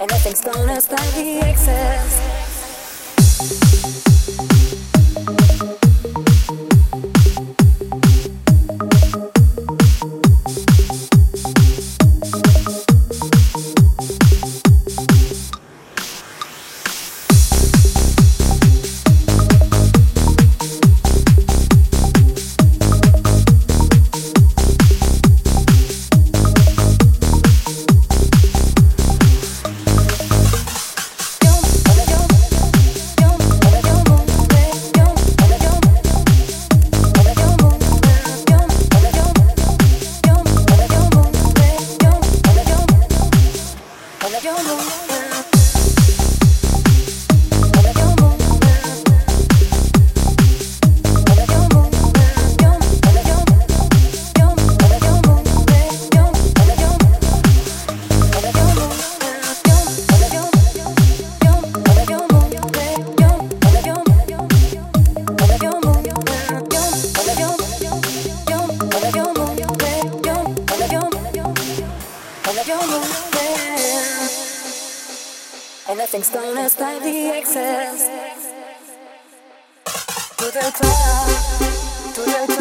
And nothing's gonna stop the excess. 就能 the excess. To the top, to the top.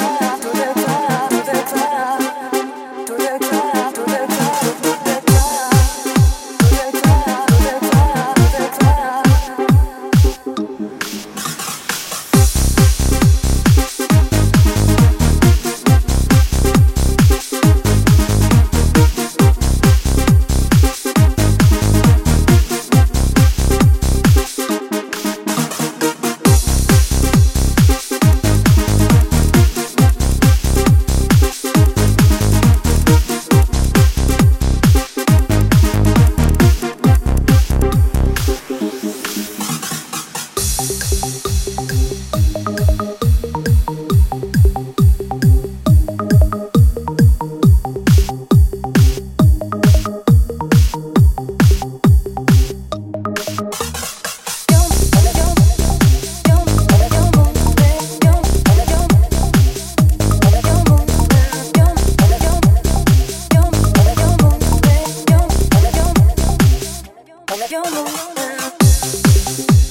you move.